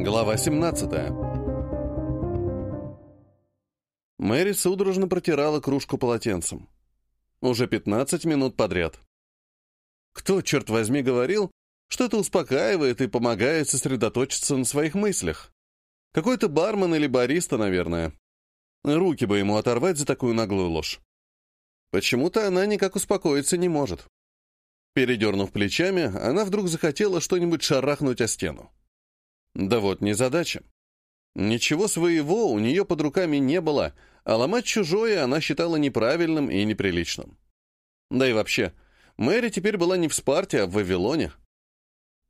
Глава 17 Мэри судорожно протирала кружку полотенцем. Уже 15 минут подряд. Кто, черт возьми, говорил, что это успокаивает и помогает сосредоточиться на своих мыслях? Какой-то бармен или бариста, наверное. Руки бы ему оторвать за такую наглую ложь. Почему-то она никак успокоиться не может. Передернув плечами, она вдруг захотела что-нибудь шарахнуть о стену. Да вот незадача. Ничего своего у нее под руками не было, а ломать чужое она считала неправильным и неприличным. Да и вообще, Мэри теперь была не в Спарте, а в Вавилоне.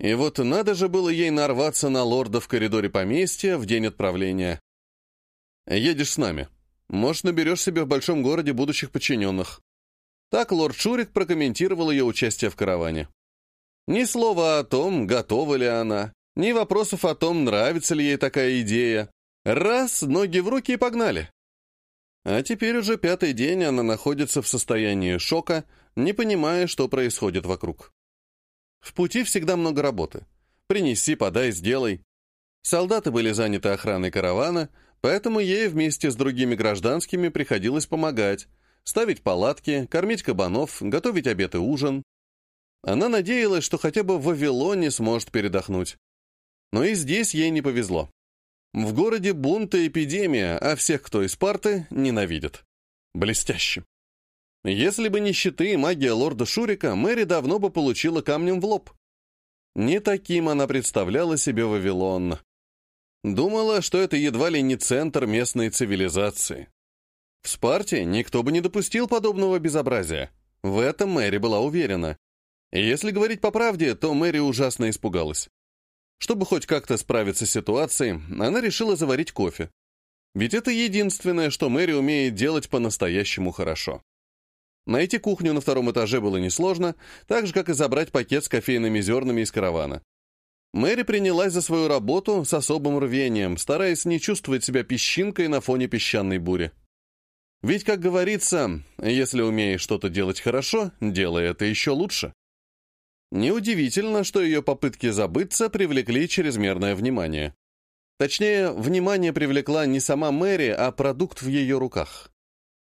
И вот надо же было ей нарваться на лорда в коридоре поместья в день отправления. «Едешь с нами. Может, наберешь себе в большом городе будущих подчиненных». Так лорд Шурик прокомментировал ее участие в караване. Ни слова о том, готова ли она, ни вопросов о том, нравится ли ей такая идея. Раз, ноги в руки и погнали. А теперь уже пятый день она находится в состоянии шока, не понимая, что происходит вокруг. В пути всегда много работы. Принеси, подай, сделай. Солдаты были заняты охраной каравана, поэтому ей вместе с другими гражданскими приходилось помогать, ставить палатки, кормить кабанов, готовить обед и ужин. Она надеялась, что хотя бы в Вавилоне сможет передохнуть. Но и здесь ей не повезло. В городе бунт и эпидемия, а всех, кто из парты, ненавидят. Блестяще. Если бы не щиты и магия лорда Шурика, Мэри давно бы получила камнем в лоб. Не таким она представляла себе Вавилон. Думала, что это едва ли не центр местной цивилизации. В Спарте никто бы не допустил подобного безобразия. В этом Мэри была уверена. И если говорить по правде, то Мэри ужасно испугалась. Чтобы хоть как-то справиться с ситуацией, она решила заварить кофе. Ведь это единственное, что Мэри умеет делать по-настоящему хорошо. Найти кухню на втором этаже было несложно, так же, как и забрать пакет с кофейными зернами из каравана. Мэри принялась за свою работу с особым рвением, стараясь не чувствовать себя песчинкой на фоне песчаной бури. Ведь, как говорится, если умеешь что-то делать хорошо, делай это еще лучше. Неудивительно, что ее попытки забыться привлекли чрезмерное внимание. Точнее, внимание привлекла не сама Мэри, а продукт в ее руках.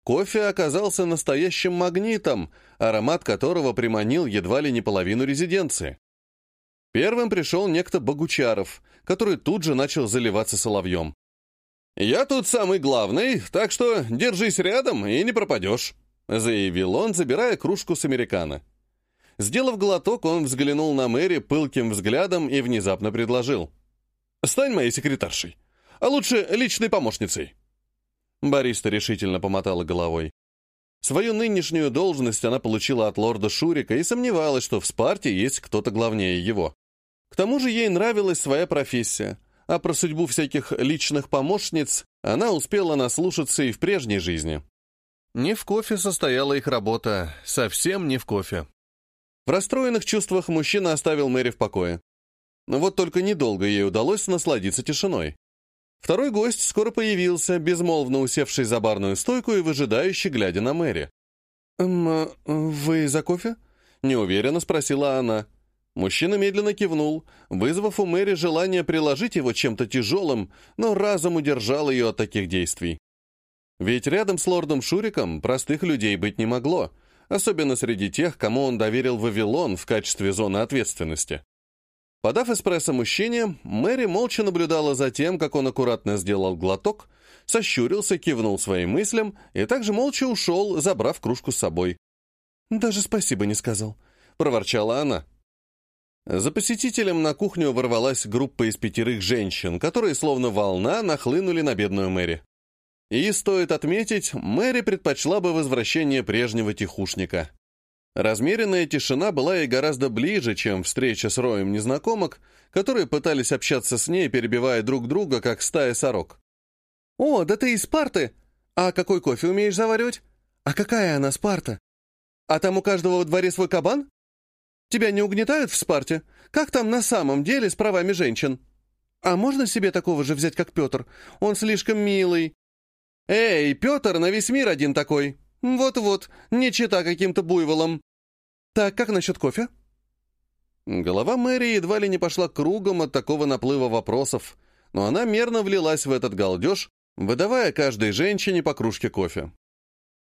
Кофе оказался настоящим магнитом, аромат которого приманил едва ли не половину резиденции. Первым пришел некто Богучаров, который тут же начал заливаться соловьем. «Я тут самый главный, так что держись рядом и не пропадешь», заявил он, забирая кружку с американо. Сделав глоток, он взглянул на Мэри пылким взглядом и внезапно предложил. «Стань моей секретаршей, а лучше личной помощницей». Бариста решительно помотала головой. Свою нынешнюю должность она получила от лорда Шурика и сомневалась, что в Спарте есть кто-то главнее его. К тому же ей нравилась своя профессия, а про судьбу всяких личных помощниц она успела наслушаться и в прежней жизни. Не в кофе состояла их работа, совсем не в кофе. В расстроенных чувствах мужчина оставил Мэри в покое. Но вот только недолго ей удалось насладиться тишиной. Второй гость скоро появился, безмолвно усевший за барную стойку и выжидающий, глядя на Мэри. «Эм, а, вы за кофе?» — неуверенно спросила она. Мужчина медленно кивнул, вызвав у Мэри желание приложить его чем-то тяжелым, но разом удержал ее от таких действий. Ведь рядом с лордом Шуриком простых людей быть не могло, особенно среди тех, кому он доверил Вавилон в качестве зоны ответственности. Подав эспрессо мужчине, Мэри молча наблюдала за тем, как он аккуратно сделал глоток, сощурился, кивнул своим мыслям и также молча ушел, забрав кружку с собой. «Даже спасибо не сказал», — проворчала она. За посетителем на кухню ворвалась группа из пятерых женщин, которые словно волна нахлынули на бедную Мэри. И, стоит отметить, Мэри предпочла бы возвращение прежнего тихушника. Размеренная тишина была ей гораздо ближе, чем встреча с роем незнакомок, которые пытались общаться с ней, перебивая друг друга, как стая сорок. «О, да ты из Спарты! А какой кофе умеешь заваривать? А какая она Спарта? А там у каждого во дворе свой кабан? Тебя не угнетают в Спарте? Как там на самом деле с правами женщин? А можно себе такого же взять, как Петр? Он слишком милый, «Эй, Петр на весь мир один такой! Вот-вот, не чита каким-то буйволом! Так, как насчет кофе?» Голова Мэри едва ли не пошла кругом от такого наплыва вопросов, но она мерно влилась в этот галдеж, выдавая каждой женщине по кружке кофе.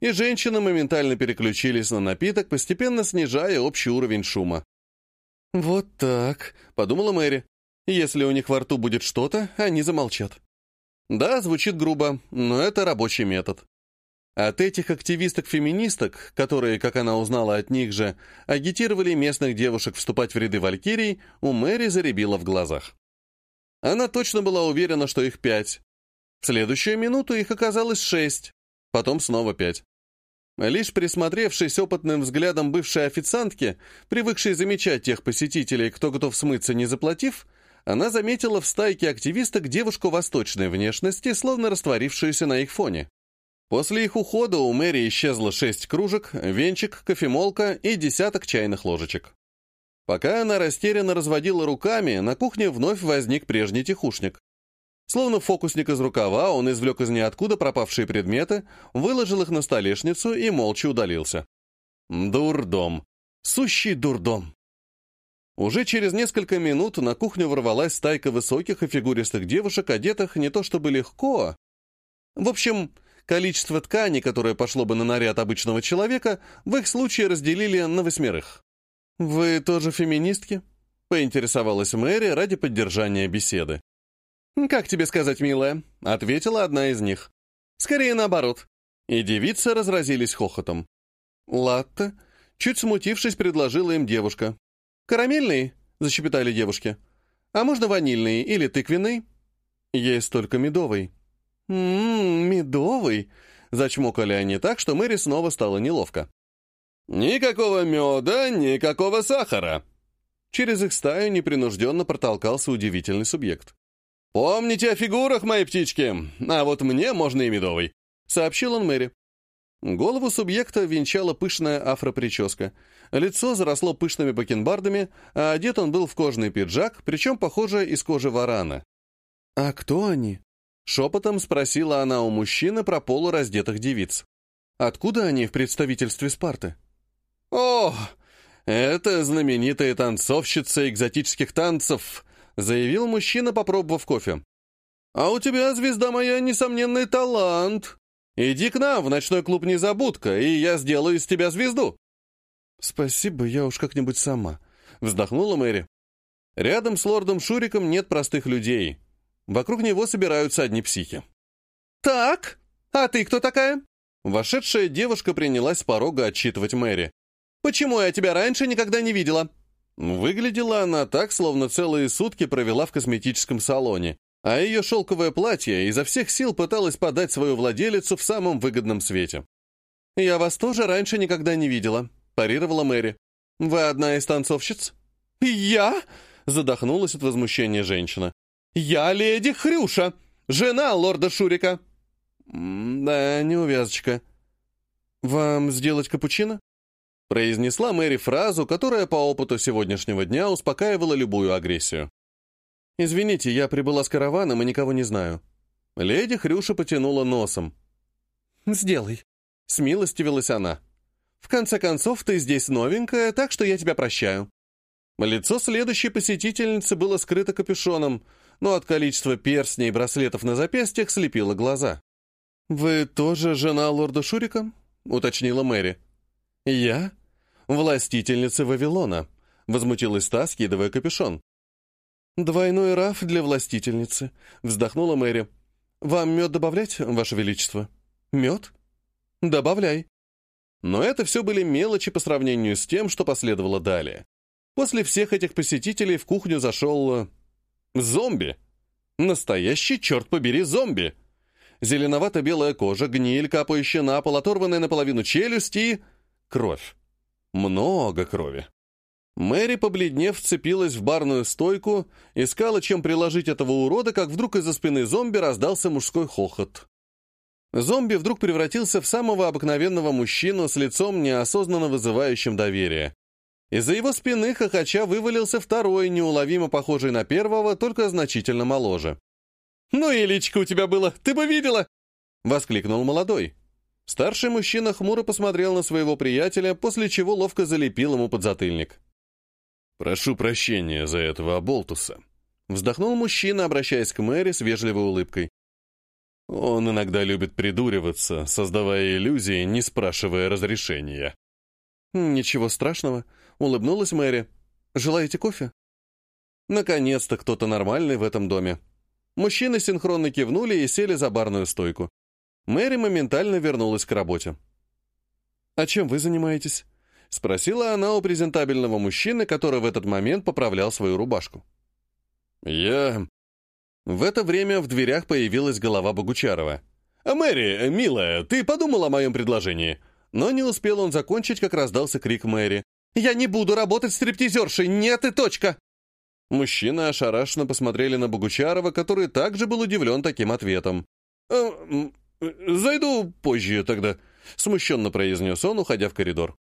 И женщины моментально переключились на напиток, постепенно снижая общий уровень шума. «Вот так», — подумала Мэри. «Если у них во рту будет что-то, они замолчат». Да, звучит грубо, но это рабочий метод. От этих активисток-феминисток, которые, как она узнала от них же, агитировали местных девушек вступать в ряды валькирий, у Мэри заребило в глазах. Она точно была уверена, что их пять. В следующую минуту их оказалось шесть, потом снова пять. Лишь присмотревшись опытным взглядом бывшей официантки, привыкшей замечать тех посетителей, кто готов смыться, не заплатив, она заметила в стайке активисток девушку восточной внешности, словно растворившуюся на их фоне. После их ухода у Мэри исчезло шесть кружек, венчик, кофемолка и десяток чайных ложечек. Пока она растерянно разводила руками, на кухне вновь возник прежний тихушник. Словно фокусник из рукава, он извлек из ниоткуда пропавшие предметы, выложил их на столешницу и молча удалился. Дурдом. Сущий дурдом. Уже через несколько минут на кухню ворвалась стайка высоких и фигуристых девушек, одетых не то чтобы легко. В общем, количество ткани, которое пошло бы на наряд обычного человека, в их случае разделили на восьмерых. «Вы тоже феминистки?» — поинтересовалась Мэри ради поддержания беседы. «Как тебе сказать, милая?» — ответила одна из них. «Скорее наоборот». И девицы разразились хохотом. «Латте?» — чуть смутившись, предложила им девушка. «Карамельный?» — защепетали девушки. «А можно ванильный или тыквенный?» «Есть только медовый». «Ммм, медовый!» — зачмокали они так, что Мэри снова стало неловко. «Никакого меда, никакого сахара!» Через их стаю непринужденно протолкался удивительный субъект. «Помните о фигурах, мои птички, а вот мне можно и медовый», — сообщил он Мэри. Голову субъекта венчала пышная афроприческа. Лицо заросло пышными бакенбардами, а одет он был в кожаный пиджак, причем, похоже, из кожи варана. «А кто они?» — шепотом спросила она у мужчины про полураздетых девиц. «Откуда они в представительстве Спарты?» «О, это знаменитые танцовщицы экзотических танцев», заявил мужчина, попробовав кофе. «А у тебя, звезда моя, несомненный талант. Иди к нам в ночной клуб «Незабудка», и я сделаю из тебя звезду». «Спасибо, я уж как-нибудь сама», — вздохнула Мэри. Рядом с лордом Шуриком нет простых людей. Вокруг него собираются одни психи. «Так, а ты кто такая?» Вошедшая девушка принялась с порога отчитывать Мэри. «Почему я тебя раньше никогда не видела?» Выглядела она так, словно целые сутки провела в косметическом салоне, а ее шелковое платье изо всех сил пыталось подать свою владелицу в самом выгодном свете. «Я вас тоже раньше никогда не видела», — парировала Мэри. «Вы одна из танцовщиц?» «Я?» — задохнулась от возмущения женщина. «Я леди Хрюша, жена лорда Шурика». «Да, неувязочка. Вам сделать капучино?» Произнесла Мэри фразу, которая по опыту сегодняшнего дня успокаивала любую агрессию. «Извините, я прибыла с караваном и никого не знаю». Леди Хрюша потянула носом. «Сделай», — смилостивилась она. «В конце концов, ты здесь новенькая, так что я тебя прощаю». Лицо следующей посетительницы было скрыто капюшоном, но от количества перстней и браслетов на запястьях слепило глаза. «Вы тоже жена лорда Шурика?» — уточнила Мэри. «Я?» «Властительница Вавилона», — возмутилась та, скидывая капюшон. «Двойной раф для властительницы», — вздохнула Мэри. «Вам мед добавлять, Ваше Величество?» «Мед?» «Добавляй». Но это все были мелочи по сравнению с тем, что последовало далее. После всех этих посетителей в кухню зашел... Э, зомби. Настоящий, черт побери, зомби. Зеленовато-белая кожа, гниль, капающая на пол, оторванная наполовину челюсть и... кровь. Много крови. Мэри, побледнев, вцепилась в барную стойку, искала, чем приложить этого урода, как вдруг из-за спины зомби раздался мужской хохот. Зомби вдруг превратился в самого обыкновенного мужчину с лицом, неосознанно вызывающим доверие. Из-за его спины хохоча вывалился второй, неуловимо похожий на первого, только значительно моложе. «Ну и личка у тебя было, ты бы видела!» — воскликнул молодой. Старший мужчина хмуро посмотрел на своего приятеля, после чего ловко залепил ему подзатыльник. «Прошу прощения за этого оболтуса», — вздохнул мужчина, обращаясь к Мэри с вежливой улыбкой. Он иногда любит придуриваться, создавая иллюзии, не спрашивая разрешения. «Ничего страшного», — улыбнулась Мэри. «Желаете кофе?» Наконец-то кто-то нормальный в этом доме. Мужчины синхронно кивнули и сели за барную стойку. Мэри моментально вернулась к работе. «А чем вы занимаетесь?» — спросила она у презентабельного мужчины, который в этот момент поправлял свою рубашку. «Я...» В это время в дверях появилась голова Богучарова. «А, «Мэри, милая, ты подумала о моем предложении?» Но не успел он закончить, как раздался крик Мэри. «Я не буду работать стриптизершей! Нет и точка!» Мужчины ошарашенно посмотрели на Богучарова, который также был удивлен таким ответом. «Э, «Зайду позже тогда», — смущенно произнес он, уходя в коридор.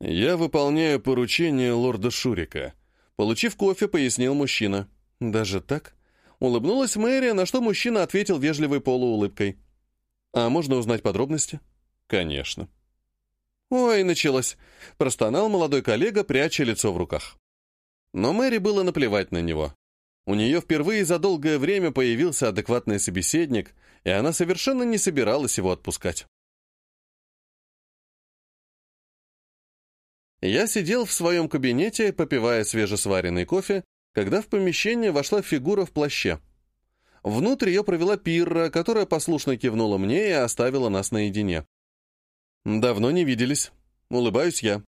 «Я выполняю поручение лорда Шурика», — получив кофе, пояснил мужчина. «Даже так?» Улыбнулась Мэри, на что мужчина ответил вежливой полуулыбкой. «А можно узнать подробности?» «Конечно». «Ой, началось!» — простонал молодой коллега, пряча лицо в руках. Но Мэри было наплевать на него. У нее впервые за долгое время появился адекватный собеседник, и она совершенно не собиралась его отпускать. Я сидел в своем кабинете, попивая свежесваренный кофе, когда в помещение вошла фигура в плаще. Внутрь ее провела Пирра, которая послушно кивнула мне и оставила нас наедине. «Давно не виделись», — улыбаюсь я.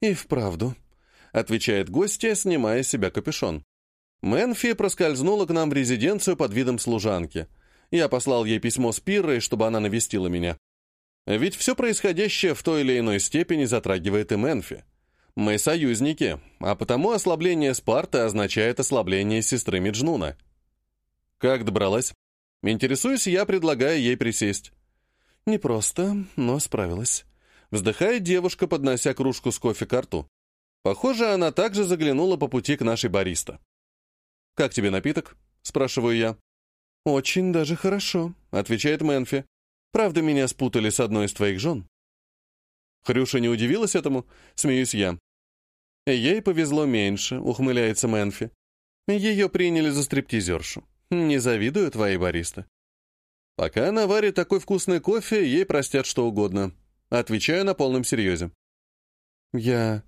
«И вправду», — отвечает гостья, снимая с себя капюшон. Мэнфи проскользнула к нам в резиденцию под видом служанки. Я послал ей письмо с Пиррой, чтобы она навестила меня. Ведь все происходящее в той или иной степени затрагивает и Мэнфи. Мы союзники, а потому ослабление Спарты означает ослабление сестры Меджнуна. Как добралась? Интересуюсь я, предлагая ей присесть. Непросто, но справилась. Вздыхает девушка, поднося кружку с кофе к рту. Похоже, она также заглянула по пути к нашей бариста. «Как тебе напиток?» — спрашиваю я. «Очень даже хорошо», — отвечает Мэнфи. «Правда, меня спутали с одной из твоих жен». Хрюша не удивилась этому, смеюсь я. Ей повезло меньше, ухмыляется Мэнфи. Ее приняли за стриптизершу. Не завидую твоей бариста. Пока она варит такой вкусный кофе, ей простят что угодно. Отвечаю на полном серьезе. Я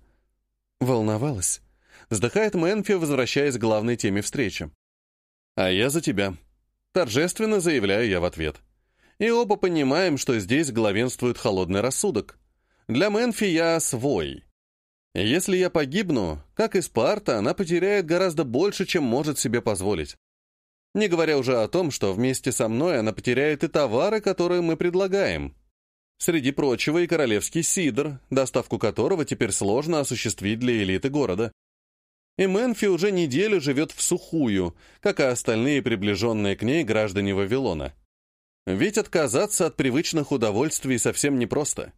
волновалась. Вздыхает Мэнфи, возвращаясь к главной теме встречи. А я за тебя. Торжественно заявляю я в ответ. И оба понимаем, что здесь главенствует холодный рассудок. Для Мэнфи я свой. Если я погибну, как и Спарта, она потеряет гораздо больше, чем может себе позволить. Не говоря уже о том, что вместе со мной она потеряет и товары, которые мы предлагаем. Среди прочего и королевский сидр, доставку которого теперь сложно осуществить для элиты города. И Мэнфи уже неделю живет в сухую, как и остальные приближенные к ней граждане Вавилона. Ведь отказаться от привычных удовольствий совсем непросто.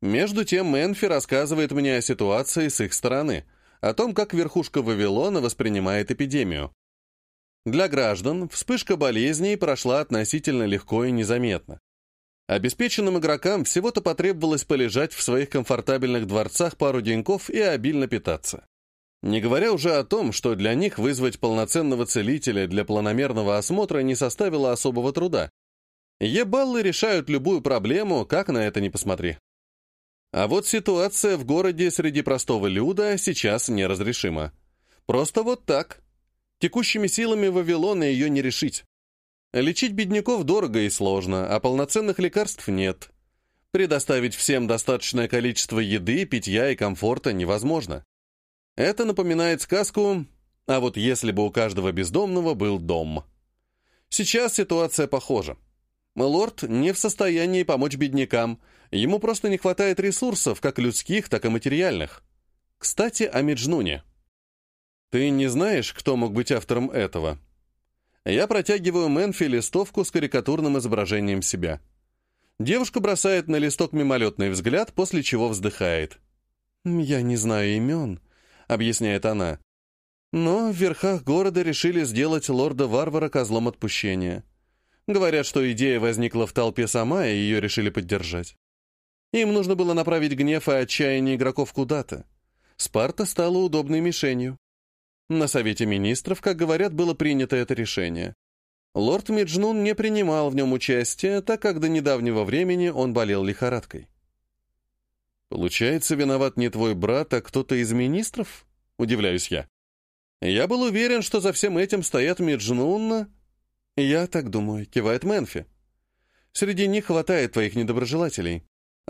Между тем Мэнфи рассказывает мне о ситуации с их стороны, о том, как верхушка Вавилона воспринимает эпидемию. Для граждан вспышка болезней прошла относительно легко и незаметно. Обеспеченным игрокам всего-то потребовалось полежать в своих комфортабельных дворцах пару деньков и обильно питаться. Не говоря уже о том, что для них вызвать полноценного целителя для планомерного осмотра не составило особого труда. Ебаллы решают любую проблему, как на это ни посмотри. А вот ситуация в городе среди простого люда сейчас неразрешима. Просто вот так. Текущими силами Вавилона ее не решить. Лечить бедняков дорого и сложно, а полноценных лекарств нет. Предоставить всем достаточное количество еды, питья и комфорта невозможно. Это напоминает сказку, а вот если бы у каждого бездомного был дом. Сейчас ситуация похожа. Лорд не в состоянии помочь беднякам, ему просто не хватает ресурсов, как людских, так и материальных. Кстати, о Меджнуне. Ты не знаешь, кто мог быть автором этого? Я протягиваю Мэнфи листовку с карикатурным изображением себя. Девушка бросает на листок мимолетный взгляд, после чего вздыхает. «Я не знаю имен», — объясняет она. «Но в верхах города решили сделать лорда-варвара козлом отпущения. Говорят, что идея возникла в толпе сама, и ее решили поддержать. Им нужно было направить гнев и отчаяние игроков куда-то. Спарта стала удобной мишенью. На Совете Министров, как говорят, было принято это решение. Лорд Миджнун не принимал в нем участия, так как до недавнего времени он болел лихорадкой. «Получается, виноват не твой брат, а кто-то из министров?» — удивляюсь я. «Я был уверен, что за всем этим стоят Миджнун...» «Я так думаю», — кивает Мэнфи. «Среди них хватает твоих недоброжелателей,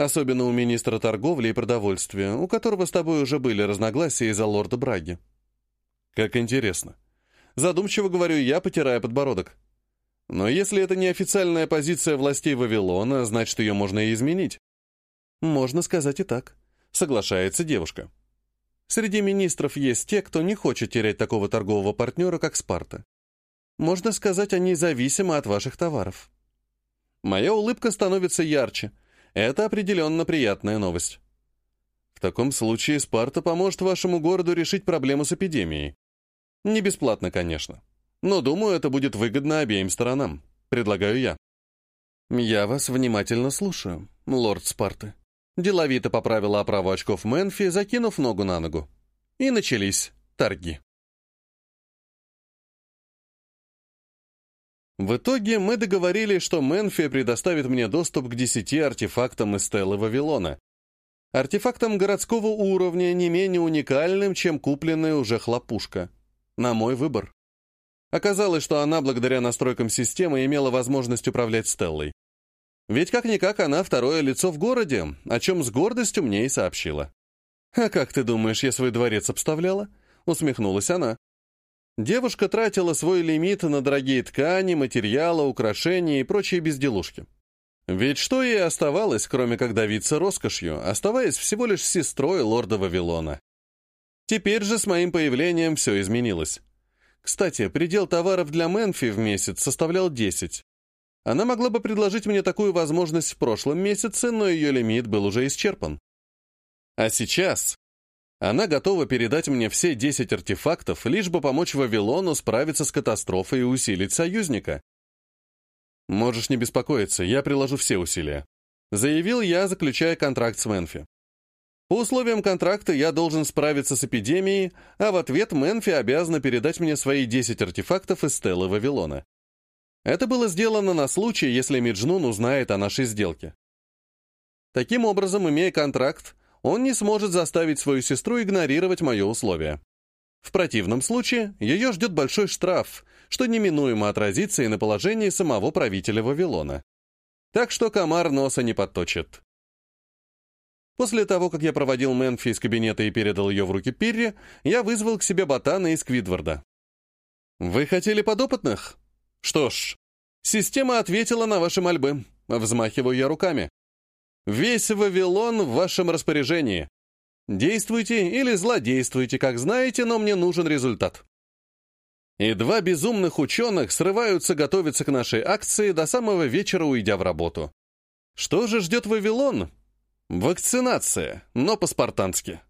особенно у министра торговли и продовольствия, у которого с тобой уже были разногласия из-за лорда Браги». «Как интересно». Задумчиво говорю я, потирая подбородок. Но если это не официальная позиция властей Вавилона, значит, ее можно и изменить. Можно сказать и так. Соглашается девушка. Среди министров есть те, кто не хочет терять такого торгового партнера, как Спарта. Можно сказать, они зависимы от ваших товаров. Моя улыбка становится ярче. Это определенно приятная новость. В таком случае Спарта поможет вашему городу решить проблему с эпидемией. Не бесплатно, конечно. Но, думаю, это будет выгодно обеим сторонам. Предлагаю я. Я вас внимательно слушаю, лорд Спарты. Деловито поправила оправу очков Мэнфи, закинув ногу на ногу. И начались торги. В итоге мы договорились, что Мэнфи предоставит мне доступ к десяти артефактам из Стеллы Вавилона. Артефактам городского уровня, не менее уникальным, чем купленная уже хлопушка. На мой выбор. Оказалось, что она, благодаря настройкам системы, имела возможность управлять Стеллой. Ведь как-никак она второе лицо в городе, о чем с гордостью мне и сообщила. «А как ты думаешь, я свой дворец обставляла?» — усмехнулась она. Девушка тратила свой лимит на дорогие ткани, материалы, украшения и прочие безделушки. Ведь что ей оставалось, кроме как давиться роскошью, оставаясь всего лишь сестрой лорда Вавилона? Теперь же с моим появлением все изменилось. Кстати, предел товаров для Мэнфи в месяц составлял 10. Она могла бы предложить мне такую возможность в прошлом месяце, но ее лимит был уже исчерпан. А сейчас она готова передать мне все 10 артефактов, лишь бы помочь Вавилону справиться с катастрофой и усилить союзника. «Можешь не беспокоиться, я приложу все усилия», — заявил я, заключая контракт с Мэнфи. По условиям контракта я должен справиться с эпидемией, а в ответ Мэнфи обязана передать мне свои 10 артефактов из Стеллы Вавилона. Это было сделано на случай, если Миджнун узнает о нашей сделке. Таким образом, имея контракт, он не сможет заставить свою сестру игнорировать мое условие. В противном случае ее ждет большой штраф, что неминуемо отразится и на положении самого правителя Вавилона. Так что комар носа не подточит. После того, как я проводил Мэнфи из кабинета и передал ее в руки Пирри, я вызвал к себе Ботана из Квидварда. «Вы хотели подопытных?» «Что ж, система ответила на ваши мольбы», — взмахиваю я руками. «Весь Вавилон в вашем распоряжении. Действуйте или злодействуйте, как знаете, но мне нужен результат». И два безумных ученых срываются готовиться к нашей акции до самого вечера, уйдя в работу. Что же ждет Вавилон? Вакцинация, но по-спартански.